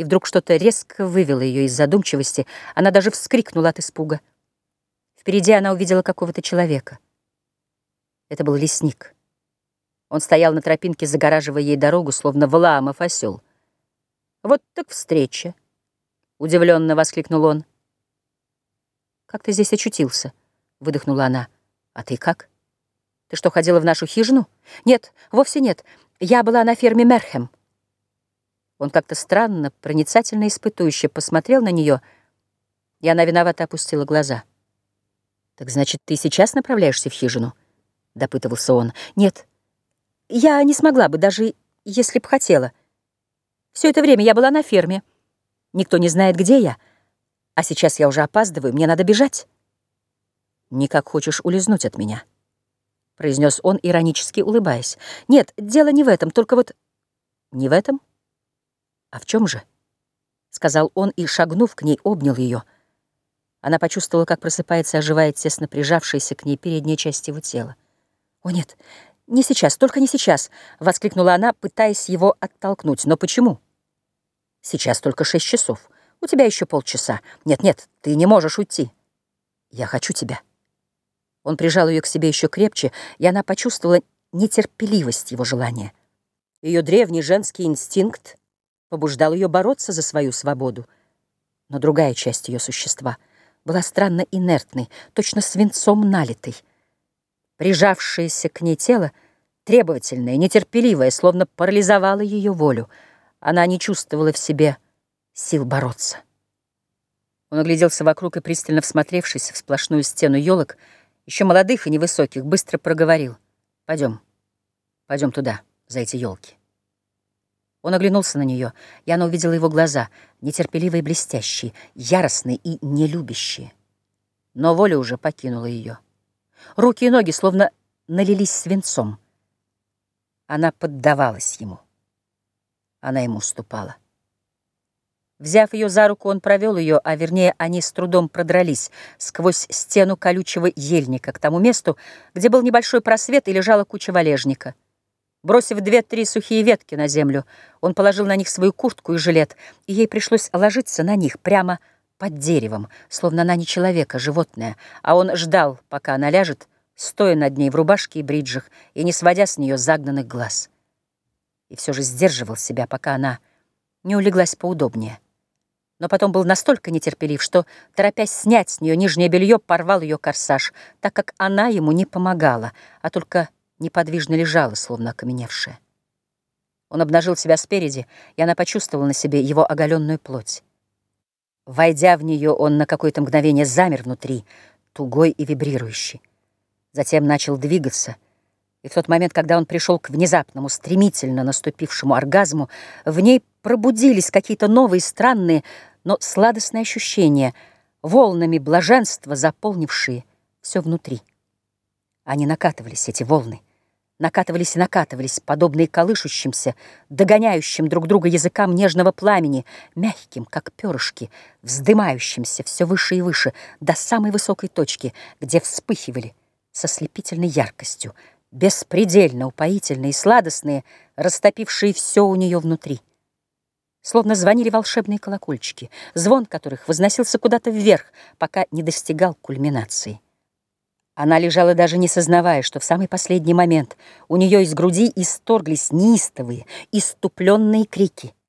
И вдруг что-то резко вывело ее из задумчивости. Она даже вскрикнула от испуга. Впереди она увидела какого-то человека. Это был лесник. Он стоял на тропинке, загораживая ей дорогу, словно Валаамов осел. «Вот так встреча!» — удивленно воскликнул он. «Как ты здесь очутился?» — выдохнула она. «А ты как? Ты что, ходила в нашу хижину?» «Нет, вовсе нет. Я была на ферме Мерхем». Он как-то странно, проницательно испытующе посмотрел на нее, и она виновато опустила глаза. «Так значит, ты сейчас направляешься в хижину?» — допытывался он. «Нет, я не смогла бы, даже если б хотела. Все это время я была на ферме. Никто не знает, где я. А сейчас я уже опаздываю, мне надо бежать». «Никак хочешь улизнуть от меня?» — произнес он, иронически улыбаясь. «Нет, дело не в этом, только вот...» «Не в этом?» «А в чем же?» — сказал он и, шагнув к ней, обнял ее. Она почувствовала, как просыпается и оживает тесно прижавшаяся к ней передняя часть его тела. «О, нет, не сейчас, только не сейчас!» — воскликнула она, пытаясь его оттолкнуть. «Но почему?» «Сейчас только шесть часов. У тебя еще полчаса. Нет-нет, ты не можешь уйти. Я хочу тебя». Он прижал ее к себе еще крепче, и она почувствовала нетерпеливость его желания. Ее древний женский инстинкт побуждал ее бороться за свою свободу. Но другая часть ее существа была странно инертной, точно свинцом налитой. Прижавшееся к ней тело, требовательное, нетерпеливое, словно парализовало ее волю. Она не чувствовала в себе сил бороться. Он огляделся вокруг и, пристально всмотревшись в сплошную стену елок, еще молодых и невысоких, быстро проговорил. «Пойдем, пойдем туда, за эти елки». Он оглянулся на нее, и она увидела его глаза, нетерпеливые и блестящие, яростные и нелюбящие. Но воля уже покинула ее. Руки и ноги словно налились свинцом. Она поддавалась ему. Она ему уступала. Взяв ее за руку, он провел ее, а вернее, они с трудом продрались сквозь стену колючего ельника к тому месту, где был небольшой просвет и лежала куча валежника. Бросив две-три сухие ветки на землю, он положил на них свою куртку и жилет, и ей пришлось ложиться на них прямо под деревом, словно она не человек, животное, а он ждал, пока она ляжет, стоя над ней в рубашке и бриджах и не сводя с нее загнанных глаз. И все же сдерживал себя, пока она не улеглась поудобнее. Но потом был настолько нетерпелив, что, торопясь снять с нее нижнее белье, порвал ее корсаж, так как она ему не помогала, а только неподвижно лежала, словно окаменевшая. Он обнажил себя спереди, и она почувствовала на себе его оголенную плоть. Войдя в нее, он на какое-то мгновение замер внутри, тугой и вибрирующий. Затем начал двигаться, и в тот момент, когда он пришел к внезапному, стремительно наступившему оргазму, в ней пробудились какие-то новые, странные, но сладостные ощущения, волнами блаженства, заполнившие все внутри. Они накатывались, эти волны накатывались и накатывались, подобные колышущимся, догоняющим друг друга языкам нежного пламени, мягким, как перышки, вздымающимся все выше и выше, до самой высокой точки, где вспыхивали со слепительной яркостью, беспредельно упоительные и сладостные, растопившие все у нее внутри. Словно звонили волшебные колокольчики, звон которых возносился куда-то вверх, пока не достигал кульминации. Она лежала даже не сознавая, что в самый последний момент у нее из груди исторглись неистовые, иступленные крики —